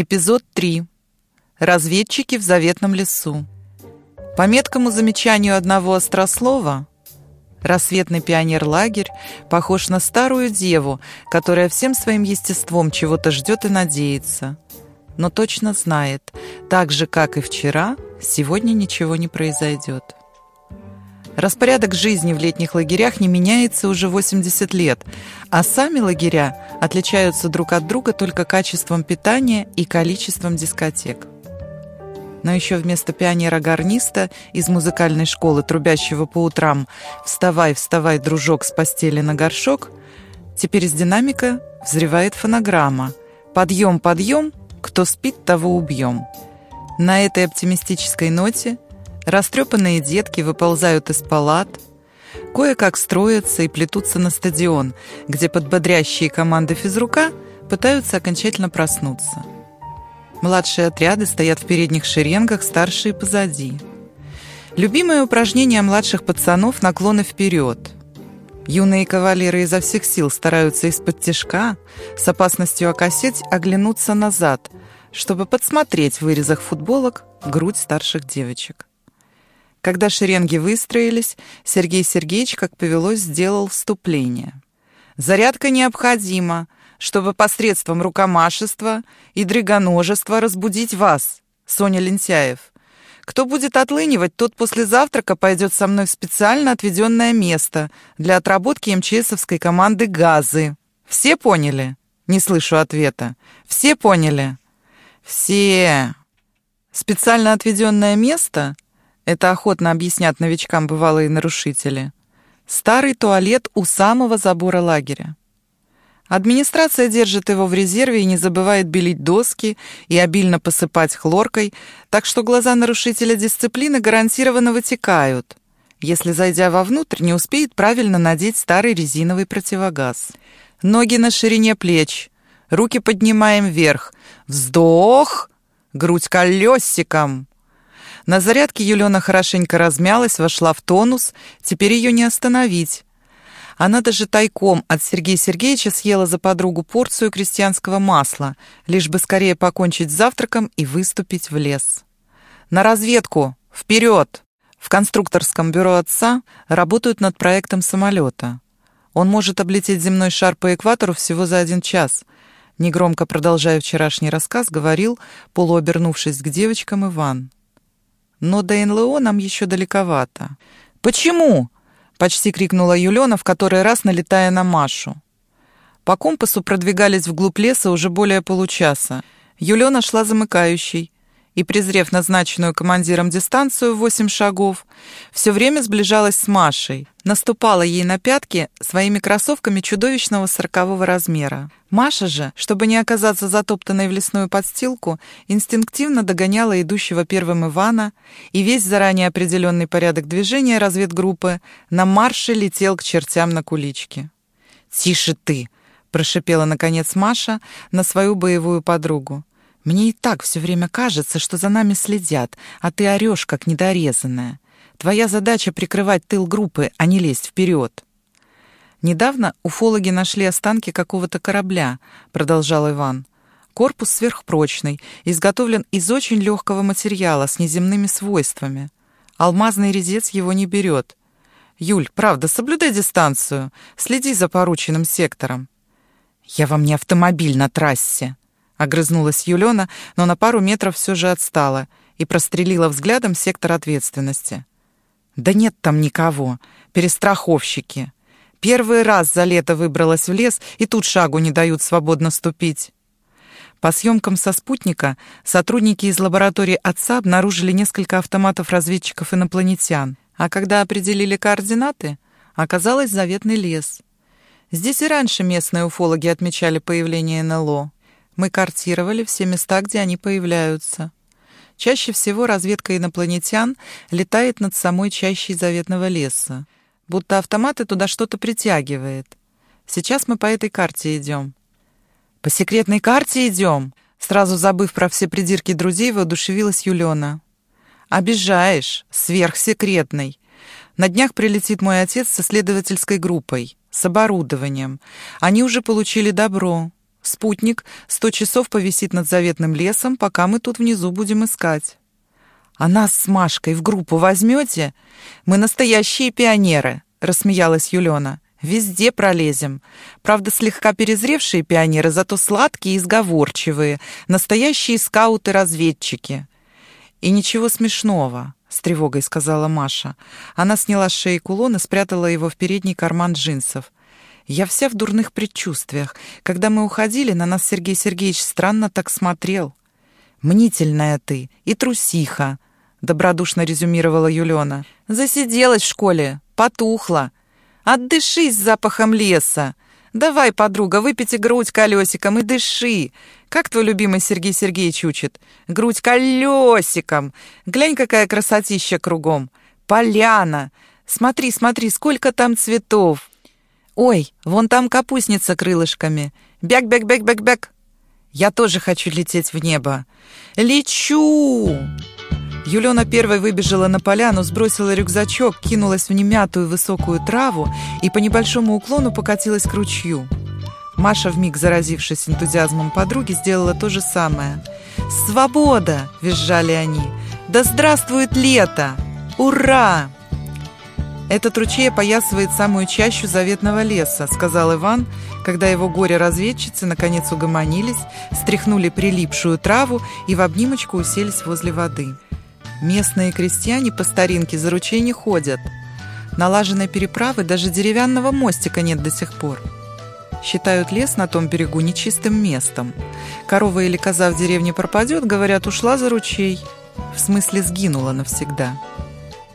Эпизод 3. Разведчики в заветном лесу. По меткому замечанию одного острослова, рассветный пионер-лагерь похож на старую деву, которая всем своим естеством чего-то ждет и надеется, но точно знает, так же, как и вчера, сегодня ничего не произойдет. Распорядок жизни в летних лагерях не меняется уже 80 лет, а сами лагеря отличаются друг от друга только качеством питания и количеством дискотек. Но еще вместо пионера-гарниста из музыкальной школы, трубящего по утрам «Вставай, вставай, дружок, с постели на горшок», теперь из динамика взревает фонограмма «Подъем, подъем, кто спит, того убьем». На этой оптимистической ноте – Растрепанные детки выползают из палат, кое-как строятся и плетутся на стадион, где подбодрящие команды физрука пытаются окончательно проснуться. Младшие отряды стоят в передних шеренгах, старшие позади. Любимое упражнение младших пацанов – наклоны вперед. Юные кавалеры изо всех сил стараются из-под тяжка, с опасностью окосеть, оглянуться назад, чтобы подсмотреть в вырезах футболок грудь старших девочек. Когда шеренги выстроились, Сергей Сергеевич, как повелось, сделал вступление. «Зарядка необходима, чтобы посредством рукомашества и дрыгоножества разбудить вас, Соня Лентяев. Кто будет отлынивать, тот после завтрака пойдет со мной в специально отведенное место для отработки МЧСовской команды «Газы». Все поняли?» Не слышу ответа. «Все поняли?» «Все!» Специально отведенное место — это охотно объяснят новичкам бывалые нарушители. Старый туалет у самого забора лагеря. Администрация держит его в резерве и не забывает белить доски и обильно посыпать хлоркой, так что глаза нарушителя дисциплины гарантированно вытекают, если, зайдя вовнутрь, не успеет правильно надеть старый резиновый противогаз. Ноги на ширине плеч, руки поднимаем вверх. Вздох! Грудь колесиком! На зарядке Юлена хорошенько размялась, вошла в тонус, теперь ее не остановить. Она даже тайком от Сергея Сергеевича съела за подругу порцию крестьянского масла, лишь бы скорее покончить с завтраком и выступить в лес. «На разведку! Вперед!» В конструкторском бюро отца работают над проектом самолета. Он может облететь земной шар по экватору всего за один час. Негромко продолжая вчерашний рассказ, говорил, полуобернувшись к девочкам, Иван. Но до НЛО нам еще далековато. «Почему?» — почти крикнула Юлена, в который раз налетая на Машу. По компасу продвигались вглубь леса уже более получаса. Юлена шла замыкающей и, презрев назначенную командиром дистанцию в восемь шагов, все время сближалась с Машей, наступала ей на пятки своими кроссовками чудовищного сорокового размера. Маша же, чтобы не оказаться затоптанной в лесную подстилку, инстинктивно догоняла идущего первым Ивана, и весь заранее определенный порядок движения разведгруппы на марше летел к чертям на куличке. «Тише ты!» — прошипела, наконец, Маша на свою боевую подругу. Мне и так все время кажется, что за нами следят, а ты орешь, как недорезанная. Твоя задача — прикрывать тыл группы, а не лезть вперед. Недавно уфологи нашли останки какого-то корабля, продолжал Иван. Корпус сверхпрочный, изготовлен из очень легкого материала с неземными свойствами. Алмазный резец его не берет. Юль, правда, соблюдай дистанцию, следи за порученным сектором. Я вам не автомобиль на трассе. Огрызнулась Юлена, но на пару метров все же отстала и прострелила взглядом сектор ответственности. «Да нет там никого. Перестраховщики. Первый раз за лето выбралась в лес, и тут шагу не дают свободно ступить». По съемкам со спутника сотрудники из лаборатории отца обнаружили несколько автоматов разведчиков инопланетян, а когда определили координаты, оказалось заветный лес. Здесь и раньше местные уфологи отмечали появление НЛО. Мы картировали все места, где они появляются. Чаще всего разведка инопланетян летает над самой чащей заветного леса, будто автоматы туда что-то притягивает. Сейчас мы по этой карте идем. «По секретной карте идем!» Сразу забыв про все придирки друзей, воодушевилась Юлена. «Обижаешь, сверхсекретной. На днях прилетит мой отец со следовательской группой, с оборудованием. Они уже получили добро. Спутник сто часов повисит над заветным лесом, пока мы тут внизу будем искать. А нас с Машкой в группу возьмете? Мы настоящие пионеры, рассмеялась Юлена. Везде пролезем. Правда, слегка перезревшие пионеры, зато сладкие и сговорчивые. Настоящие скауты-разведчики. И ничего смешного, с тревогой сказала Маша. Она сняла с шеи кулон и спрятала его в передний карман джинсов. Я вся в дурных предчувствиях. Когда мы уходили, на нас Сергей Сергеевич странно так смотрел. «Мнительная ты и трусиха», — добродушно резюмировала Юлена. «Засиделась в школе, потухла. Отдышись запахом леса. Давай, подруга, выпейте грудь колесиком и дыши. Как твой любимый Сергей Сергеевич учит? Грудь колесиком. Глянь, какая красотища кругом. Поляна. Смотри, смотри, сколько там цветов. Ой, вон там капустница крылышками. Бяк-бяк-бяк-бяк-бяк. Я тоже хочу лететь в небо. Лечу! Юлена первой выбежала на поляну, сбросила рюкзачок, кинулась в немятую высокую траву и по небольшому уклону покатилась к ручью. Маша, вмиг заразившись энтузиазмом подруги, сделала то же самое. «Свобода!» – визжали они. «Да здравствует лето! Ура!» «Этот ручей опоясывает самую чащу заветного леса», — сказал Иван, когда его горе-разведчицы наконец угомонились, стряхнули прилипшую траву и в обнимочку уселись возле воды. Местные крестьяне по старинке за ручей не ходят. Налаженной переправы даже деревянного мостика нет до сих пор. Считают лес на том берегу нечистым местом. Корова или коза в деревне пропадет, говорят, ушла за ручей. В смысле, сгинула навсегда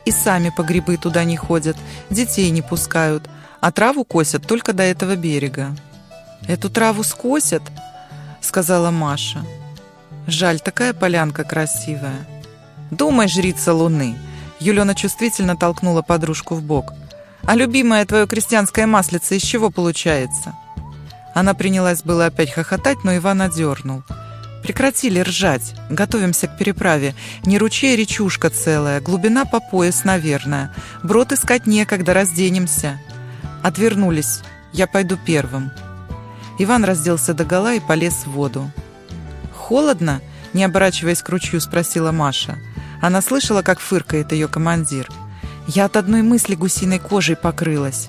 и сами по грибы туда не ходят, детей не пускают, а траву косят только до этого берега. «Эту траву скосят?» — сказала Маша. «Жаль, такая полянка красивая». «Думай, жрица луны!» Юлена чувствительно толкнула подружку в бок. «А любимое твое крестьянское маслице из чего получается?» Она принялась было опять хохотать, но Иван одернул — Прекратили ржать. Готовимся к переправе. Не ручей, а речушка целая. Глубина по пояс, наверное. Брод искать некогда, разденемся. Отвернулись. Я пойду первым. Иван разделся догола и полез в воду. «Холодно?» — не оборачиваясь к ручью, спросила Маша. Она слышала, как фыркает ее командир. «Я от одной мысли гусиной кожей покрылась».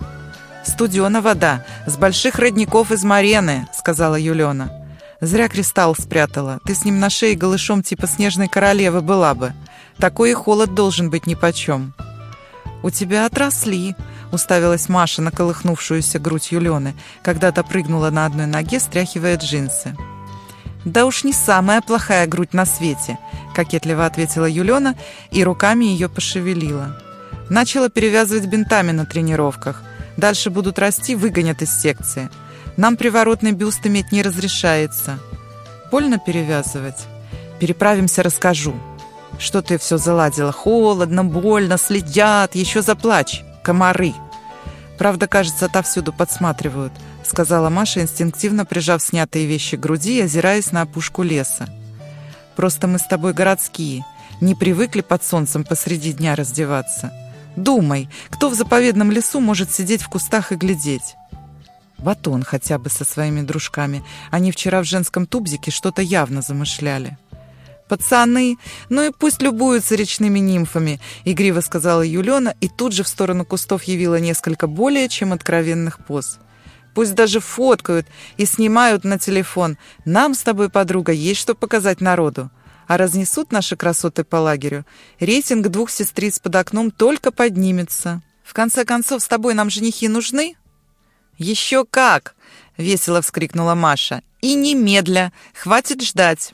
«Студена вода, с больших родников из Марены», — сказала Юлена. Зря кристалл спрятала. Ты с ним на шее голышом типа снежной королевы была бы. Такой и холод должен быть нипочем. «У тебя отросли», — уставилась Маша на колыхнувшуюся грудь Юлены, когда-то прыгнула на одной ноге, стряхивая джинсы. «Да уж не самая плохая грудь на свете», — кокетливо ответила Юлена и руками ее пошевелила. Начала перевязывать бинтами на тренировках. Дальше будут расти, выгонят из секции. Нам приворотный бюст иметь не разрешается. Больно перевязывать? Переправимся, расскажу. Что ты все заладила? Холодно, больно, следят, еще заплачь. Комары. Правда, кажется, отовсюду подсматривают, сказала Маша, инстинктивно прижав снятые вещи к груди и озираясь на опушку леса. Просто мы с тобой городские, не привыкли под солнцем посреди дня раздеваться. Думай, кто в заповедном лесу может сидеть в кустах и глядеть? Батон хотя бы со своими дружками. Они вчера в женском тубзике что-то явно замышляли. «Пацаны, ну и пусть любуются речными нимфами», — игриво сказала Юлена и тут же в сторону кустов явила несколько более чем откровенных поз. «Пусть даже фоткают и снимают на телефон. Нам с тобой, подруга, есть что показать народу. А разнесут наши красоты по лагерю. Рейтинг двух сестриц под окном только поднимется. В конце концов, с тобой нам женихи нужны?» «Еще как!» — весело вскрикнула Маша. «И немедля! Хватит ждать!»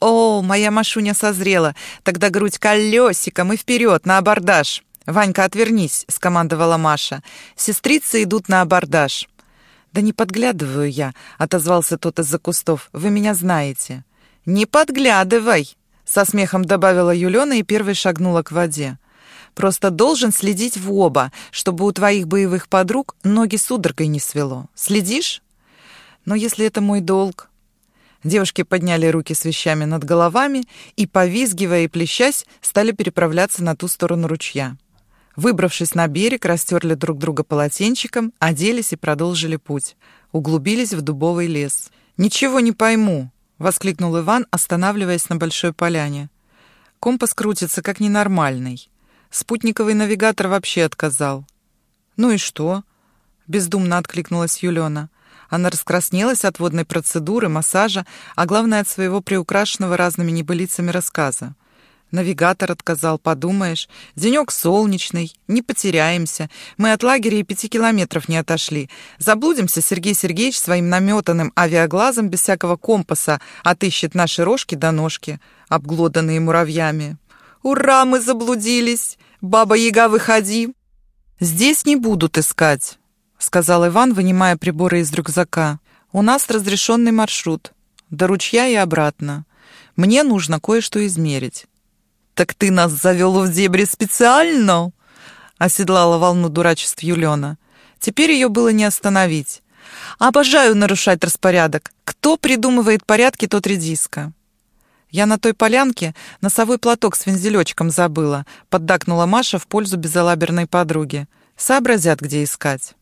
«О, моя Машуня созрела! Тогда грудь колесиком и вперед, на абордаж!» «Ванька, отвернись!» — скомандовала Маша. «Сестрицы идут на абордаж». «Да не подглядываю я», — отозвался тот из-за кустов. «Вы меня знаете». «Не подглядывай!» — со смехом добавила Юлена и первой шагнула к воде. Просто должен следить в оба, чтобы у твоих боевых подруг ноги судорогой не свело. Следишь? Но если это мой долг... Девушки подняли руки с вещами над головами и, повизгивая и плещась, стали переправляться на ту сторону ручья. Выбравшись на берег, растерли друг друга полотенчиком, оделись и продолжили путь. Углубились в дубовый лес. «Ничего не пойму», — воскликнул Иван, останавливаясь на большой поляне. «Компас крутится как ненормальный. Спутниковый навигатор вообще отказал». «Ну и что?» — бездумно откликнулась Юлена. Она раскраснелась от водной процедуры, массажа, а главное, от своего приукрашенного разными небылицами рассказа. Навигатор отказал, подумаешь. Денек солнечный, не потеряемся. Мы от лагеря и пяти километров не отошли. Заблудимся, Сергей Сергеевич своим наметанным авиаглазом без всякого компаса отыщет наши рожки до ножки, обглоданные муравьями. «Ура, мы заблудились! Баба-яга, выходи!» «Здесь не будут искать», — сказал Иван, вынимая приборы из рюкзака. «У нас разрешенный маршрут. До ручья и обратно. Мне нужно кое-что измерить». «Так ты нас завел в дебри специально?» — оседлала волну дурачеств Юлена. Теперь ее было не остановить. «Обожаю нарушать распорядок. Кто придумывает порядки, тот редиска». «Я на той полянке носовой платок с вензелечком забыла», — поддакнула Маша в пользу безалаберной подруги. «Сообразят, где искать».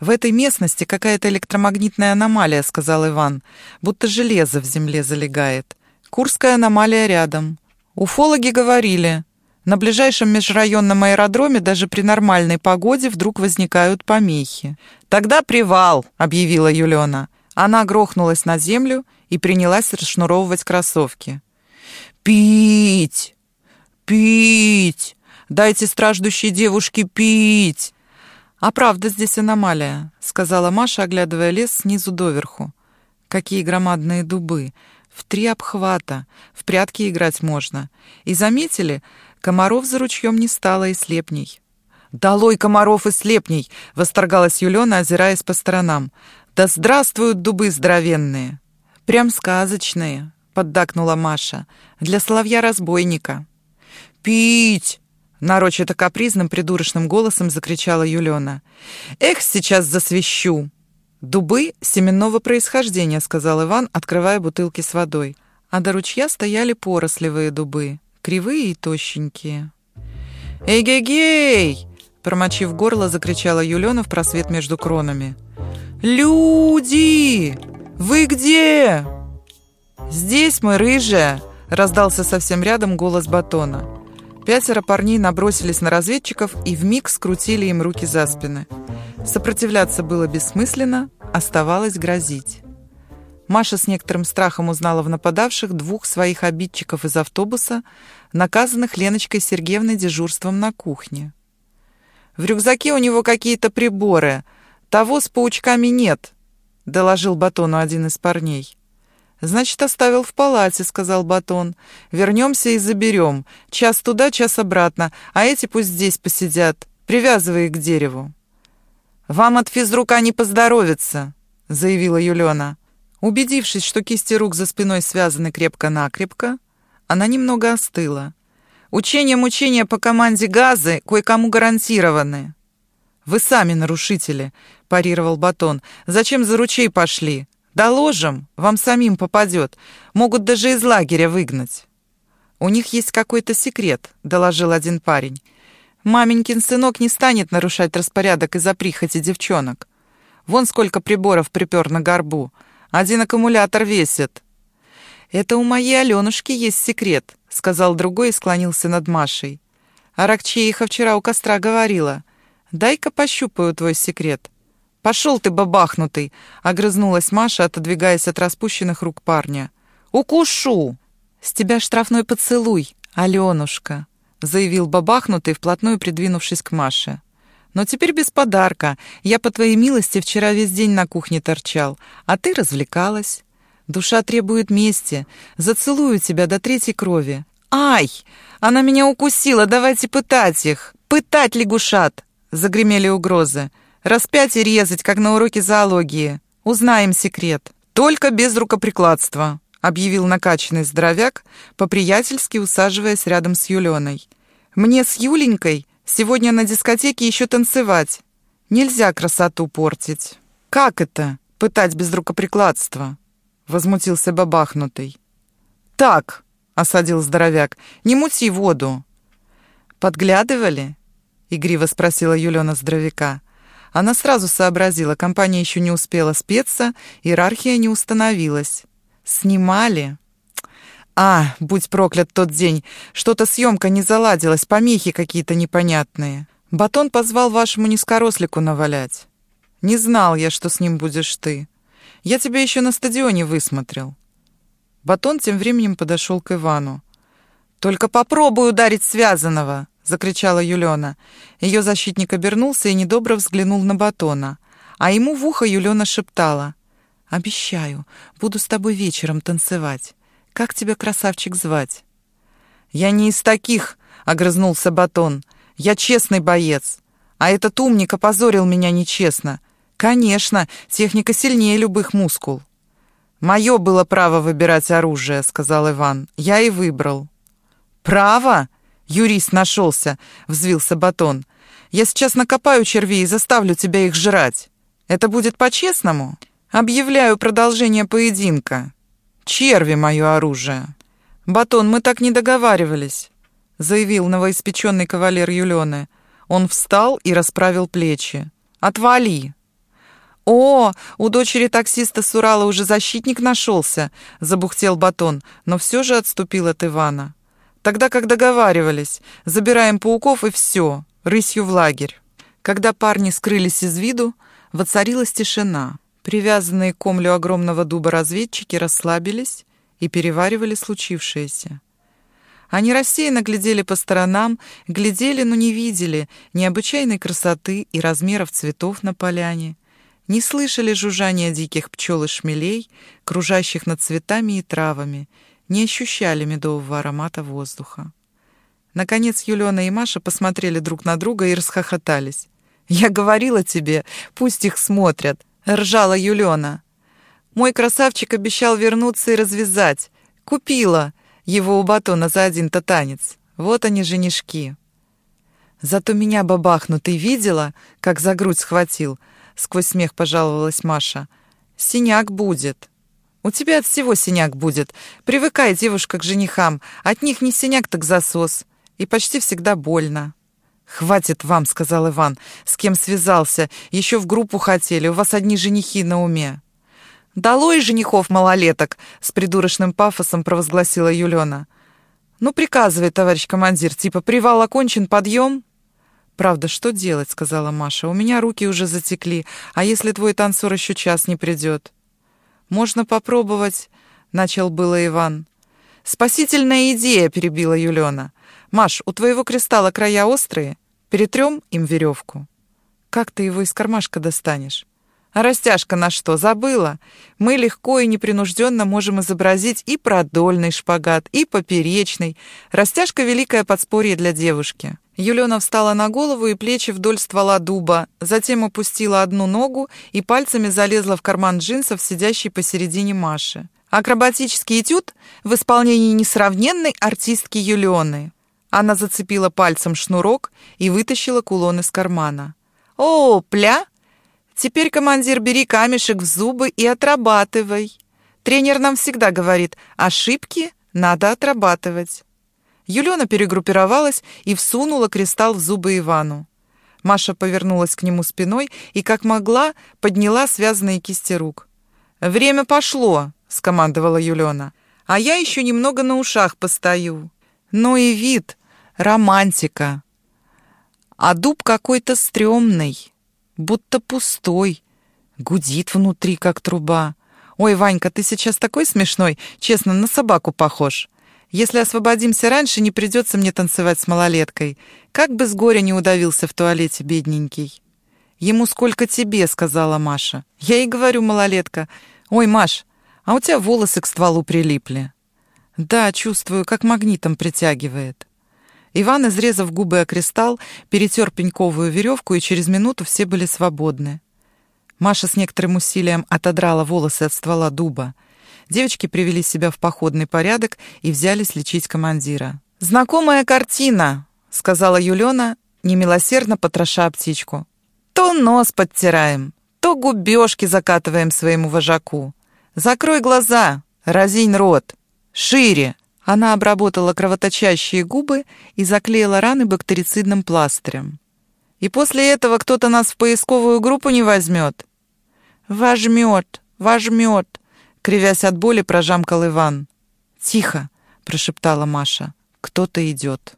«В этой местности какая-то электромагнитная аномалия», — сказал Иван, «будто железо в земле залегает. Курская аномалия рядом. Уфологи говорили, на ближайшем межрайонном аэродроме даже при нормальной погоде вдруг возникают помехи. «Тогда привал», — объявила Юлена. Она грохнулась на землю и принялась расшнуровывать кроссовки. «Пить! Пить! Дайте страждущей девушке пить!» «А правда здесь аномалия», — сказала Маша, оглядывая лес снизу доверху. «Какие громадные дубы! В три обхвата. В прятки играть можно. И заметили, комаров за ручьем не стало и слепней. «Долой комаров и слепней!» — восторгалась Юлена, озираясь по сторонам. «Да здравствуют дубы здоровенные!» «Прям сказочные!» — поддакнула Маша. «Для соловья-разбойника!» «Пить!» — нарочито капризным придурочным голосом закричала Юлена. «Эх, сейчас засвещу!» «Дубы семенного происхождения», — сказал Иван, открывая бутылки с водой. А до ручья стояли порослевые дубы, кривые и тощенькие. «Эй-гей-гей!» — промочив горло, закричала Юлена в просвет между кронами. «Люди! Вы где?» «Здесь мы, рыжая!» — раздался совсем рядом голос Батона. Пятеро парней набросились на разведчиков и вмиг скрутили им руки за спины. Сопротивляться было бессмысленно, оставалось грозить. Маша с некоторым страхом узнала в нападавших двух своих обидчиков из автобуса, наказанных Леночкой Сергеевной дежурством на кухне. «В рюкзаке у него какие-то приборы. Того с паучками нет», — доложил Батону один из парней. «Значит, оставил в палате», — сказал Батон. «Вернемся и заберем. Час туда, час обратно, а эти пусть здесь посидят. Привязывай их к дереву». «Вам от физрука не поздоровится», — заявила Юлена. Убедившись, что кисти рук за спиной связаны крепко-накрепко, она немного остыла. «Учения-мучения по команде газы кое-кому гарантированы». «Вы сами нарушители», — парировал Батон. «Зачем за ручей пошли? Доложим, вам самим попадет. Могут даже из лагеря выгнать». «У них есть какой-то секрет», — доложил один парень. «Маменькин сынок не станет нарушать распорядок из-за прихоти девчонок. Вон сколько приборов припер на горбу. Один аккумулятор весит». «Это у моей Аленушки есть секрет», — сказал другой и склонился над Машей. «Аракчеиха вчера у костра говорила. Дай-ка пощупаю твой секрет». «Пошел ты, бабахнутый!» — огрызнулась Маша, отодвигаясь от распущенных рук парня. «Укушу!» «С тебя штрафной поцелуй, Аленушка!» — заявил бабахнутый, вплотную придвинувшись к Маше. «Но теперь без подарка. Я, по твоей милости, вчера весь день на кухне торчал, а ты развлекалась. Душа требует мести. Зацелую тебя до третьей крови. Ай! Она меня укусила, давайте пытать их! Пытать лягушат!» — загремели угрозы. Распять и резать, как на уроке зоологии. Узнаем секрет. Только без рукоприкладства», — объявил накачанный здоровяк, по-приятельски усаживаясь рядом с Юленой. «Мне с Юленькой сегодня на дискотеке еще танцевать. Нельзя красоту портить». «Как это, пытать без рукоприкладства?» — возмутился бабахнутый. «Так», — осадил здоровяк, — «не мути воду». «Подглядывали?» — игриво спросила Юлена здоровяка. Она сразу сообразила, компания еще не успела спеться, иерархия не установилась. Снимали. А, будь проклят тот день, что-то съемка не заладилась, помехи какие-то непонятные. Батон позвал вашему низкорослику навалять. Не знал я, что с ним будешь ты. Я тебя еще на стадионе высмотрел. Батон тем временем подошел к Ивану. «Только попробуй ударить связанного!» — закричала Юлена. Ее защитник обернулся и недобро взглянул на Батона. А ему в ухо Юлена шептала. «Обещаю, буду с тобой вечером танцевать. Как тебя, красавчик, звать?» «Я не из таких!» — огрызнулся Батон. «Я честный боец. А этот умник опозорил меня нечестно. Конечно, техника сильнее любых мускул». «Мое было право выбирать оружие», — сказал Иван. «Я и выбрал». «Право?» — юрист нашелся, — взвился Батон. «Я сейчас накопаю червей и заставлю тебя их жрать. Это будет по-честному? Объявляю продолжение поединка. Черви — мое оружие». «Батон, мы так не договаривались», — заявил новоиспеченный кавалер Юлены. Он встал и расправил плечи. «Отвали!» «О, у дочери таксиста с Урала уже защитник нашелся», — забухтел Батон, но все же отступил от Ивана. «Тогда как договаривались, забираем пауков и все, рысью в лагерь». Когда парни скрылись из виду, воцарилась тишина. Привязанные к комлю огромного дуба разведчики расслабились и переваривали случившееся. Они рассеянно глядели по сторонам, глядели, но не видели необычайной красоты и размеров цветов на поляне, не слышали жужжания диких пчел и шмелей, кружащих над цветами и травами, не ощущали медового аромата воздуха. Наконец Юлена и Маша посмотрели друг на друга и расхохотались. «Я говорила тебе, пусть их смотрят», — ржала Юлена. «Мой красавчик обещал вернуться и развязать. Купила его у батона за один-то танец. Вот они, женишки». «Зато меня бабахнутый видела, как за грудь схватил», сквозь смех пожаловалась Маша. Синяк будет. У тебя от всего синяк будет. Привыкай, девушка, к женихам. От них не синяк, так засос. И почти всегда больно. «Хватит вам», — сказал Иван. «С кем связался? Еще в группу хотели. У вас одни женихи на уме». «Долой женихов малолеток!» — с придурочным пафосом провозгласила Юлена. «Ну, приказывай, товарищ командир, типа привал окончен, подъем?» «Правда, что делать?» — сказала Маша. «У меня руки уже затекли, а если твой танцор еще час не придет?» «Можно попробовать», — начал было Иван. «Спасительная идея», — перебила Юлена. «Маш, у твоего кристалла края острые? Перетрем им веревку». «Как ты его из кармашка достанешь?» А растяжка на что, забыла? Мы легко и непринужденно можем изобразить и продольный шпагат, и поперечный. Растяжка — великое подспорье для девушки. Юлена встала на голову и плечи вдоль ствола дуба, затем опустила одну ногу и пальцами залезла в карман джинсов, сидящей посередине Маши. Акробатический этюд в исполнении несравненной артистки Юлионы. Она зацепила пальцем шнурок и вытащила кулон из кармана. «О, пля!» Теперь, командир, бери камешек в зубы и отрабатывай. Тренер нам всегда говорит, ошибки надо отрабатывать. Юлена перегруппировалась и всунула кристалл в зубы Ивану. Маша повернулась к нему спиной и, как могла, подняла связанные кисти рук. «Время пошло», — скомандовала Юлена. «А я еще немного на ушах постою». Ну и вид, романтика. А дуб какой-то стрёмный будто пустой. Гудит внутри, как труба. «Ой, Ванька, ты сейчас такой смешной, честно, на собаку похож. Если освободимся раньше, не придется мне танцевать с малолеткой. Как бы с горя не удавился в туалете, бедненький». «Ему сколько тебе», — сказала Маша. «Я и говорю, малолетка. Ой, Маш, а у тебя волосы к стволу прилипли». «Да, чувствую, как магнитом притягивает». Иван, изрезав губы о кристалл, перетер пеньковую веревку, и через минуту все были свободны. Маша с некоторым усилием отодрала волосы от ствола дуба. Девочки привели себя в походный порядок и взялись лечить командира. «Знакомая картина», — сказала Юлена, немилосердно потроша птичку. «То нос подтираем, то губежки закатываем своему вожаку. Закрой глаза, разинь рот, шире!» Она обработала кровоточащие губы и заклеила раны бактерицидным пластырем. И после этого кто-то нас в поисковую группу не возьмет?» «Возьмет, возьмет», — кривясь от боли, прожамкал Иван. «Тихо!» — прошептала Маша. «Кто-то идет».